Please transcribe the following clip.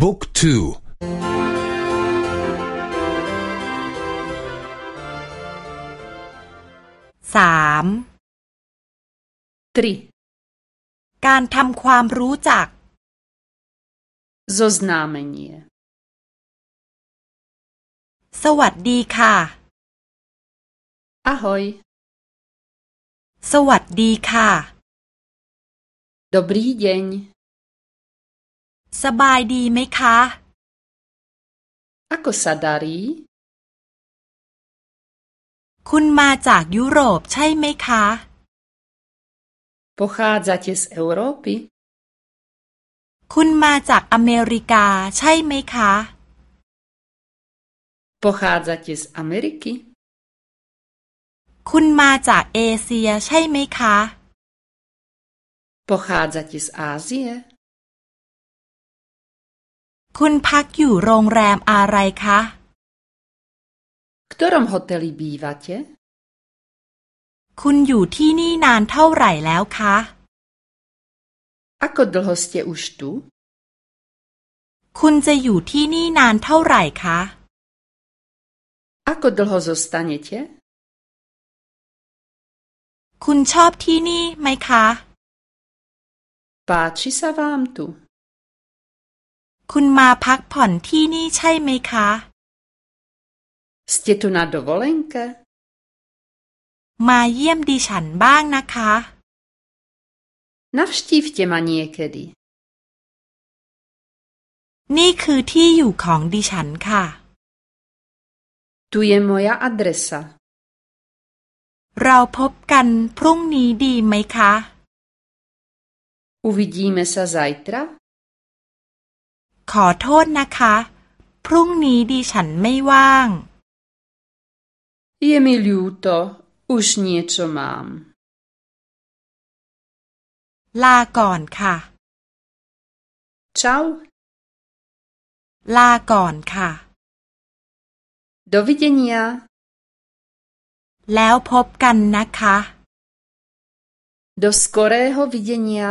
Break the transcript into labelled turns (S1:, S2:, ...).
S1: บุ๊กทู
S2: สาม
S3: ทรี
S2: การทำความรู้จัก
S3: Zoznámenie
S2: สวัสดีค่ะ
S3: Ahoj
S2: สวัสดีค่ะ
S3: Dobrý deň
S2: สบายดีไหมคะ
S3: Ako sa darí
S2: คุณมาจากยุโรปใช่ไหมคะ
S3: Pochádzate z Európy
S2: คุณมาจากอเมริกาใช่ไหมคะ
S3: Pochádzate z Ameriky
S2: คุณมาจากเอเชียใช่ไหมคะ
S3: Pochádzate z Ázie
S2: คุณพักอยู่โรงแรมอะไรคะ
S3: V ktorom hoteli bývate
S2: คุณอยู่ที่นี่นานเท่าไหร่แล้วคะ
S3: Ako dlho ste už tu
S2: คุณจะอยู่ที่นี่นานเท่าไหร่คะ
S3: Ako dlho zostanete
S2: คุณชอบที่นี่ไหมคะ
S3: Páči sa vám tu
S2: คุณมาพักผ่อนที่นี่ใช่ไหมคะ
S3: Ste tu na dovolenke
S2: มาเยี่ยมดิฉันบ้างนะคะ
S3: Navštívte ma niekedy
S2: นี่คือที่อยู่ของดิฉันค่ะ
S3: Tu je moja adresa
S2: เราพบกันพรุ่งนี้ดีไหมคะ
S3: Uvidíme sa zajtra
S2: ขอโทษนะคะ พรุ่งนี้ดิฉันไม่ว่าง
S3: Je mi ľúto, už niečo mám
S2: ลาก่อนค่ะ
S3: Čau
S2: ลาก่อนค่ะ
S3: Dovidenia
S2: แล้วพบกันนะคะ
S3: Do skorého videnia